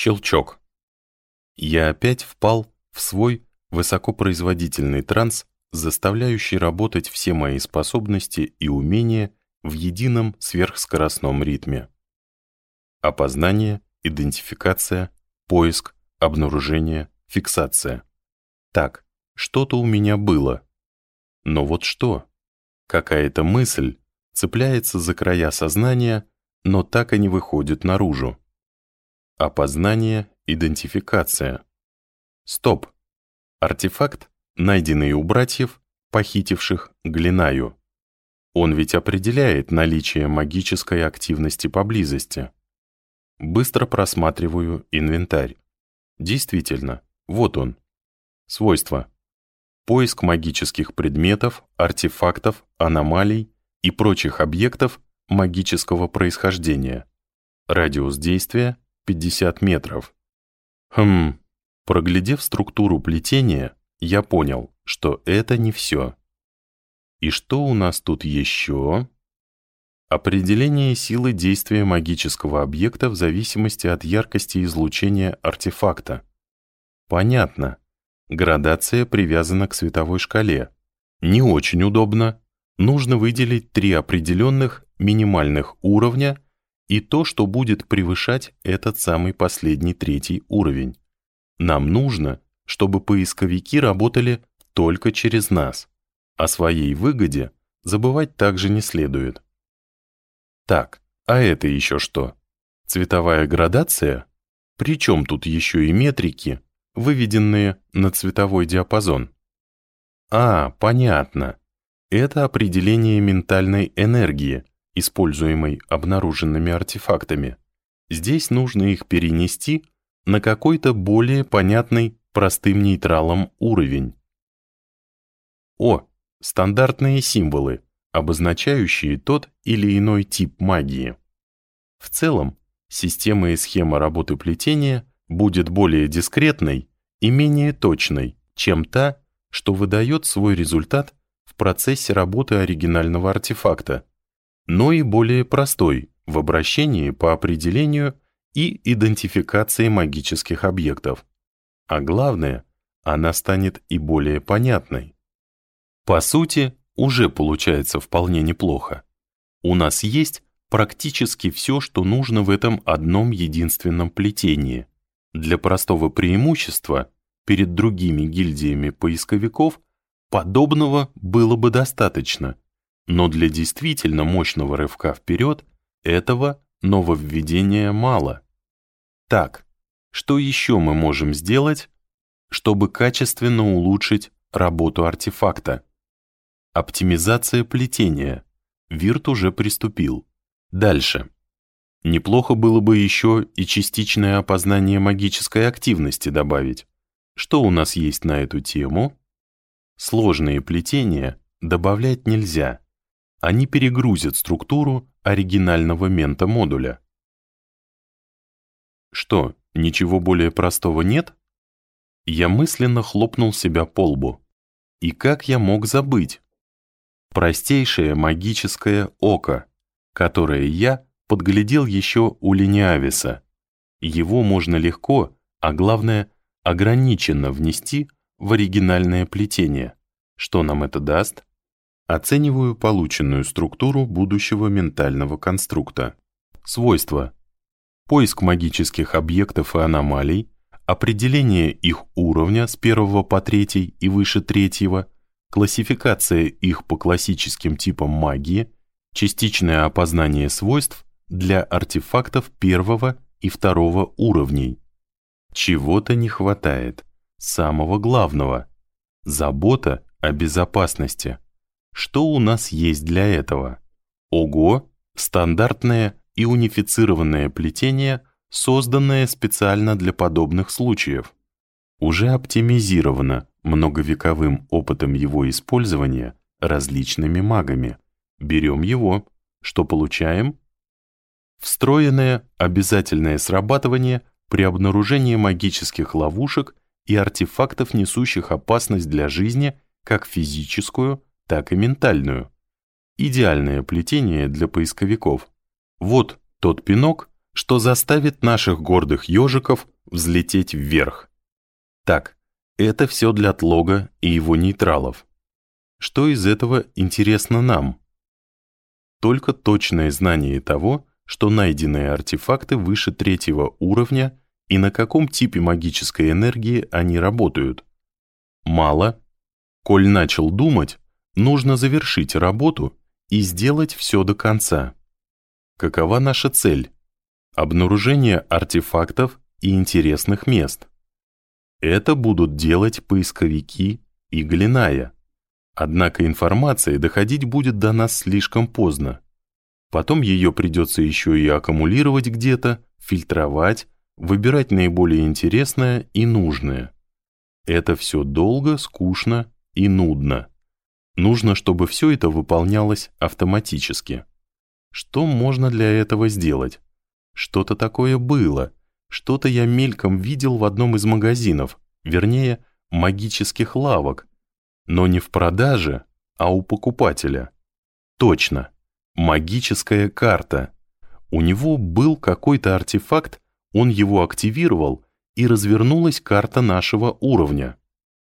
Щелчок. Я опять впал в свой высокопроизводительный транс, заставляющий работать все мои способности и умения в едином сверхскоростном ритме. Опознание, идентификация, поиск, обнаружение, фиксация. Так, что-то у меня было. Но вот что? Какая-то мысль цепляется за края сознания, но так и не выходит наружу. Опознание, идентификация. Стоп. Артефакт, найденный у братьев, похитивших Глинаю. Он ведь определяет наличие магической активности поблизости. Быстро просматриваю инвентарь. Действительно, вот он. Свойства. Поиск магических предметов, артефактов, аномалий и прочих объектов магического происхождения. Радиус действия 50 метров. Хм, Проглядев структуру плетения, я понял, что это не все. И что у нас тут еще? Определение силы действия магического объекта в зависимости от яркости излучения артефакта. Понятно. Градация привязана к световой шкале. Не очень удобно. Нужно выделить три определенных минимальных уровня и то, что будет превышать этот самый последний третий уровень. Нам нужно, чтобы поисковики работали только через нас. О своей выгоде забывать также не следует. Так, а это еще что? Цветовая градация? Причем тут еще и метрики, выведенные на цветовой диапазон? А, понятно. Это определение ментальной энергии, используемой обнаруженными артефактами. Здесь нужно их перенести на какой-то более понятный простым нейтралом уровень. О, стандартные символы, обозначающие тот или иной тип магии. В целом, система и схема работы плетения будет более дискретной и менее точной, чем та, что выдает свой результат в процессе работы оригинального артефакта, но и более простой в обращении по определению и идентификации магических объектов. А главное, она станет и более понятной. По сути, уже получается вполне неплохо. У нас есть практически все, что нужно в этом одном единственном плетении. Для простого преимущества перед другими гильдиями поисковиков подобного было бы достаточно, но для действительно мощного рывка вперед этого нововведения мало. Так, что еще мы можем сделать, чтобы качественно улучшить работу артефакта? Оптимизация плетения. Вирт уже приступил. Дальше. Неплохо было бы еще и частичное опознание магической активности добавить. Что у нас есть на эту тему? Сложные плетения добавлять нельзя. Они перегрузят структуру оригинального мента-модуля. Что, ничего более простого нет? Я мысленно хлопнул себя по лбу. И как я мог забыть? Простейшее магическое око, которое я подглядел еще у Линиависа. Его можно легко, а главное, ограниченно внести в оригинальное плетение. Что нам это даст? Оцениваю полученную структуру будущего ментального конструкта. Свойства. Поиск магических объектов и аномалий, определение их уровня с первого по третий и выше третьего, классификация их по классическим типам магии, частичное опознание свойств для артефактов первого и второго уровней. Чего-то не хватает, самого главного – забота о безопасности. Что у нас есть для этого? Ого, стандартное и унифицированное плетение, созданное специально для подобных случаев. Уже оптимизировано многовековым опытом его использования различными магами. Берем его. Что получаем? Встроенное обязательное срабатывание при обнаружении магических ловушек и артефактов, несущих опасность для жизни как физическую, так и ментальную. Идеальное плетение для поисковиков. Вот тот пинок, что заставит наших гордых ежиков взлететь вверх. Так, это все для Тлога и его нейтралов. Что из этого интересно нам? Только точное знание того, что найденные артефакты выше третьего уровня и на каком типе магической энергии они работают. Мало. Коль начал думать, нужно завершить работу и сделать все до конца. Какова наша цель? Обнаружение артефактов и интересных мест. Это будут делать поисковики и Глиная. Однако информация доходить будет до нас слишком поздно. Потом ее придется еще и аккумулировать где-то, фильтровать, выбирать наиболее интересное и нужное. Это все долго, скучно и нудно. Нужно, чтобы все это выполнялось автоматически. Что можно для этого сделать? Что-то такое было. Что-то я мельком видел в одном из магазинов, вернее, магических лавок, но не в продаже, а у покупателя. Точно, магическая карта. У него был какой-то артефакт, он его активировал, и развернулась карта нашего уровня.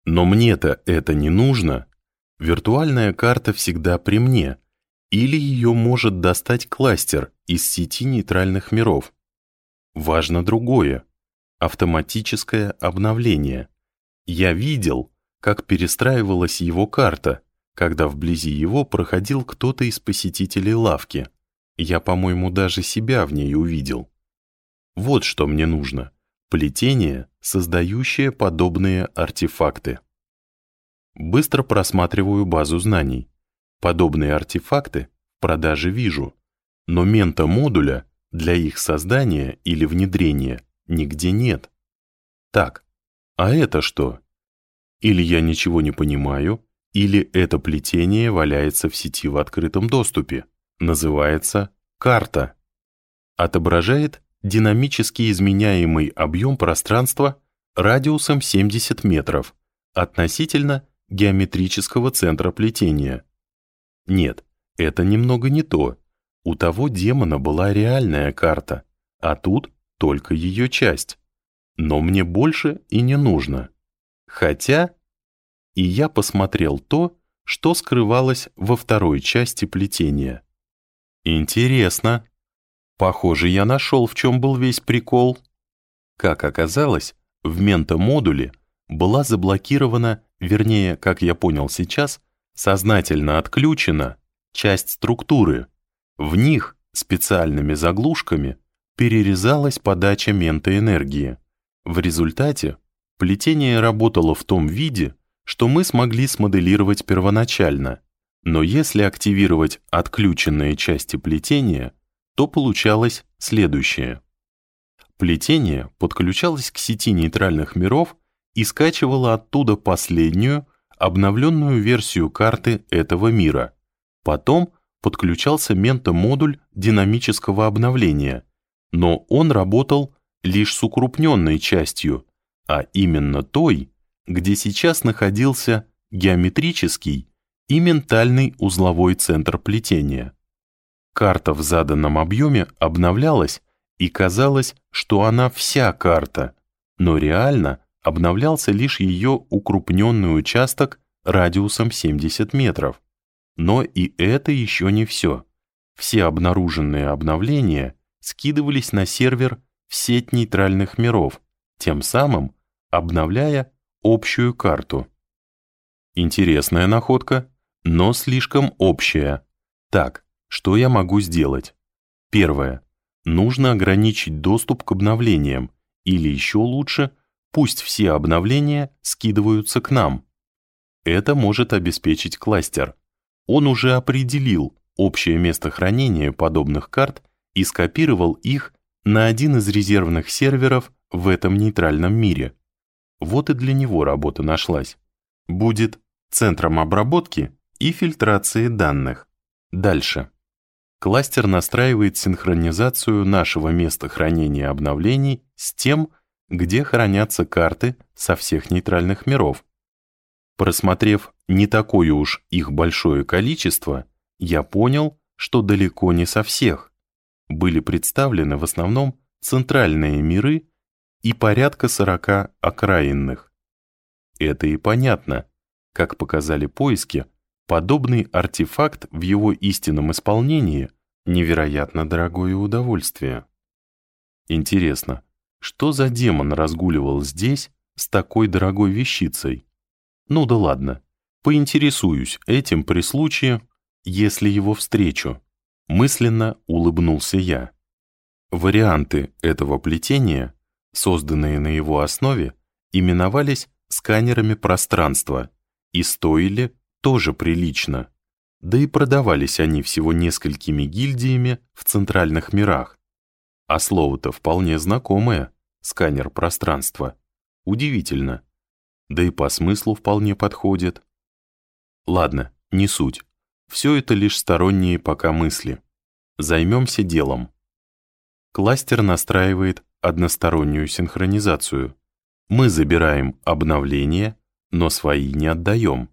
Но мне-то это не нужно. Виртуальная карта всегда при мне, или ее может достать кластер из сети нейтральных миров. Важно другое — автоматическое обновление. Я видел, как перестраивалась его карта, когда вблизи его проходил кто-то из посетителей лавки. Я, по-моему, даже себя в ней увидел. Вот что мне нужно. Плетение, создающее подобные артефакты. Быстро просматриваю базу знаний. Подобные артефакты в продаже вижу, но мента-модуля для их создания или внедрения нигде нет. Так, а это что? Или я ничего не понимаю, или это плетение валяется в сети в открытом доступе. Называется карта. Отображает динамически изменяемый объем пространства радиусом 70 метров относительно геометрического центра плетения. Нет, это немного не то. У того демона была реальная карта, а тут только ее часть. Но мне больше и не нужно. Хотя... И я посмотрел то, что скрывалось во второй части плетения. Интересно. Похоже, я нашел, в чем был весь прикол. Как оказалось, в ментомодуле была заблокирована, вернее, как я понял сейчас, сознательно отключена часть структуры. В них специальными заглушками перерезалась подача ментоэнергии. В результате Плетение работало в том виде, что мы смогли смоделировать первоначально, но если активировать отключенные части плетения, то получалось следующее. Плетение подключалось к сети нейтральных миров и скачивало оттуда последнюю, обновленную версию карты этого мира. Потом подключался ментомодуль динамического обновления, но он работал лишь с укрупненной частью, а именно той, где сейчас находился геометрический и ментальный узловой центр плетения. Карта в заданном объеме обновлялась, и казалось, что она вся карта, но реально обновлялся лишь ее укрупненный участок радиусом 70 метров. Но и это еще не все. Все обнаруженные обновления скидывались на сервер в сеть нейтральных миров, тем самым обновляя общую карту. Интересная находка, но слишком общая. Так, что я могу сделать? Первое. Нужно ограничить доступ к обновлениям, или еще лучше, пусть все обновления скидываются к нам. Это может обеспечить кластер. Он уже определил общее место хранения подобных карт и скопировал их на один из резервных серверов в этом нейтральном мире. Вот и для него работа нашлась. Будет центром обработки и фильтрации данных. Дальше. Кластер настраивает синхронизацию нашего места хранения обновлений с тем, где хранятся карты со всех нейтральных миров. Просмотрев не такое уж их большое количество, я понял, что далеко не со всех. были представлены в основном центральные миры и порядка 40 окраинных. Это и понятно. Как показали поиски, подобный артефакт в его истинном исполнении невероятно дорогое удовольствие. Интересно, что за демон разгуливал здесь с такой дорогой вещицей? Ну да ладно, поинтересуюсь этим при случае, если его встречу. Мысленно улыбнулся я. Варианты этого плетения, созданные на его основе, именовались сканерами пространства и стоили тоже прилично. Да и продавались они всего несколькими гильдиями в центральных мирах. А слово-то вполне знакомое — сканер пространства. Удивительно. Да и по смыслу вполне подходит. Ладно, не суть. Все это лишь сторонние пока мысли. Займемся делом. Кластер настраивает одностороннюю синхронизацию. Мы забираем обновления, но свои не отдаем.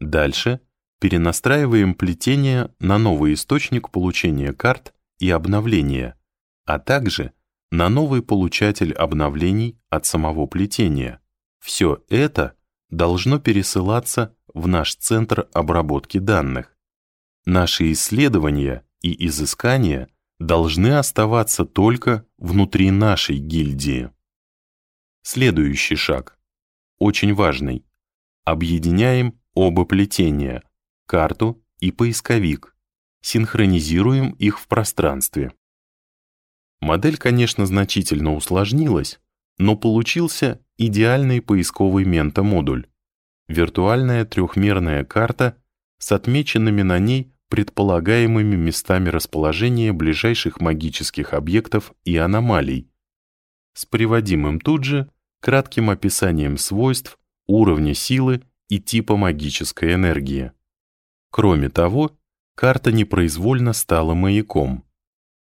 Дальше перенастраиваем плетение на новый источник получения карт и обновления, а также на новый получатель обновлений от самого плетения. Все это должно пересылаться в наш центр обработки данных. Наши исследования и изыскания должны оставаться только внутри нашей гильдии. Следующий шаг. Очень важный. Объединяем оба плетения, карту и поисковик. Синхронизируем их в пространстве. Модель, конечно, значительно усложнилась, но получился идеальный поисковый ментамодуль. Виртуальная трехмерная карта с отмеченными на ней предполагаемыми местами расположения ближайших магических объектов и аномалий, с приводимым тут же кратким описанием свойств, уровня силы и типа магической энергии. Кроме того, карта непроизвольно стала маяком.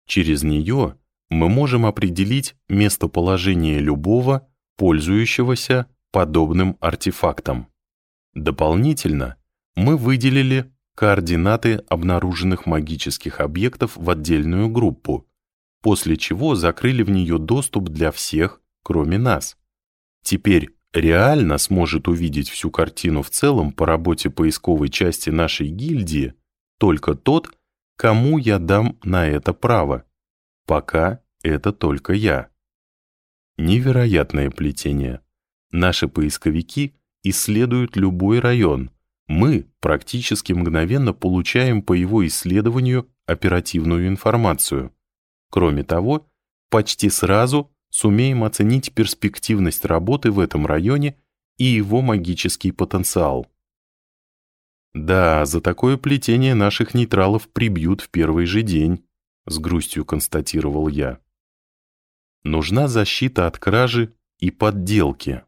Через нее мы можем определить местоположение любого, пользующегося подобным артефактом. Дополнительно мы выделили координаты обнаруженных магических объектов в отдельную группу, после чего закрыли в нее доступ для всех, кроме нас. Теперь реально сможет увидеть всю картину в целом по работе поисковой части нашей гильдии только тот, кому я дам на это право. Пока это только я. Невероятное плетение. Наши поисковики исследуют любой район. Мы практически мгновенно получаем по его исследованию оперативную информацию. Кроме того, почти сразу сумеем оценить перспективность работы в этом районе и его магический потенциал. Да, за такое плетение наших нейтралов прибьют в первый же день, с грустью констатировал я. Нужна защита от кражи и подделки.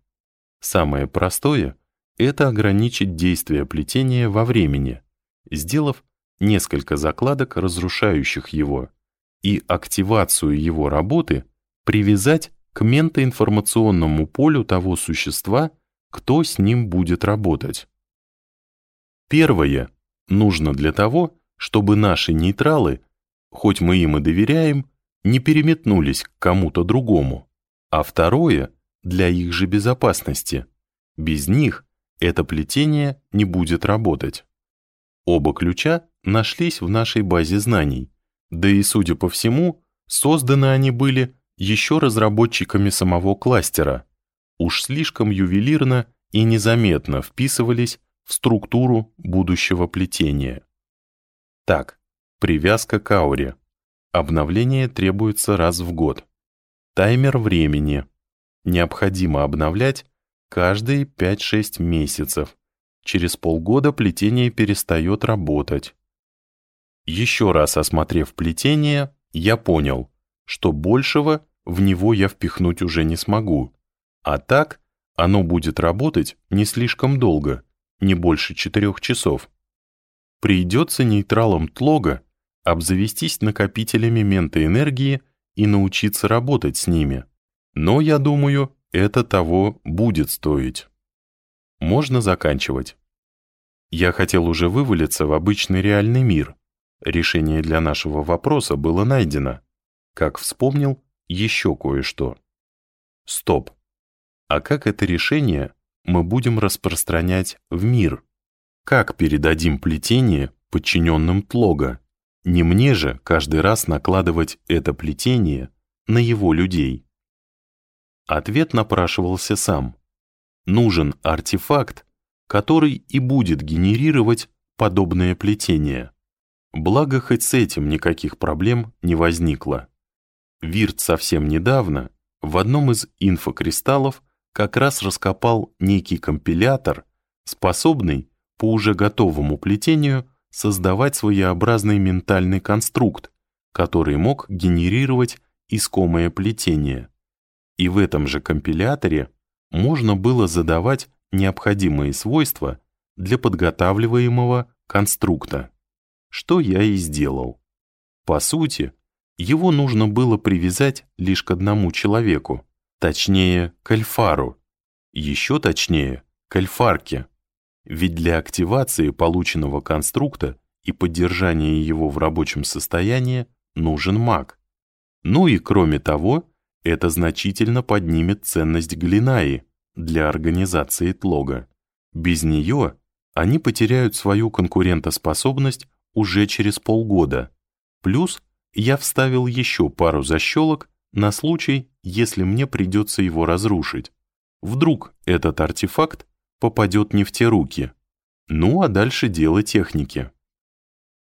Самое простое — это ограничить действие плетения во времени, сделав несколько закладок, разрушающих его, и активацию его работы — привязать к ментоинформационному полю того существа, кто с ним будет работать. Первое нужно для того, чтобы наши нейтралы, хоть мы им и доверяем, не переметнулись к кому-то другому, а второе — для их же безопасности. Без них это плетение не будет работать. Оба ключа нашлись в нашей базе знаний, да и, судя по всему, созданы они были еще разработчиками самого кластера, уж слишком ювелирно и незаметно вписывались в структуру будущего плетения. Так, привязка к ауре. Обновление требуется раз в год. Таймер времени. Необходимо обновлять каждые 5-6 месяцев. Через полгода плетение перестает работать. Еще раз осмотрев плетение, я понял, что большего в него я впихнуть уже не смогу. А так оно будет работать не слишком долго, не больше четырех часов. Придется нейтралам тлога обзавестись накопителями ментоэнергии и научиться работать с ними. Но, я думаю, это того будет стоить. Можно заканчивать. Я хотел уже вывалиться в обычный реальный мир. Решение для нашего вопроса было найдено. как вспомнил еще кое-что. Стоп. А как это решение мы будем распространять в мир? Как передадим плетение подчиненным Тлога? Не мне же каждый раз накладывать это плетение на его людей. Ответ напрашивался сам. Нужен артефакт, который и будет генерировать подобное плетение. Благо, хоть с этим никаких проблем не возникло. Вирт совсем недавно в одном из инфокристаллов как раз раскопал некий компилятор, способный по уже готовому плетению создавать своеобразный ментальный конструкт, который мог генерировать искомое плетение. И в этом же компиляторе можно было задавать необходимые свойства для подготавливаемого конструкта, что я и сделал. По сути, его нужно было привязать лишь к одному человеку, точнее, к Альфару, еще точнее, к Альфарке. Ведь для активации полученного конструкта и поддержания его в рабочем состоянии нужен маг. Ну и кроме того, это значительно поднимет ценность Глинаи для организации Тлога. Без нее они потеряют свою конкурентоспособность уже через полгода. Плюс я вставил еще пару защелок на случай, если мне придется его разрушить. Вдруг этот артефакт попадет не в те руки. Ну а дальше дело техники.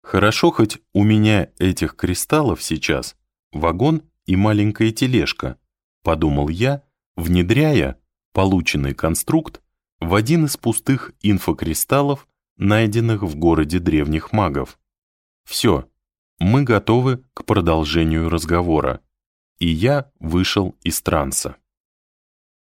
Хорошо, хоть у меня этих кристаллов сейчас вагон и маленькая тележка, подумал я, внедряя полученный конструкт в один из пустых инфокристаллов, найденных в городе древних магов. Все, мы готовы к продолжению разговора. И я вышел из транса.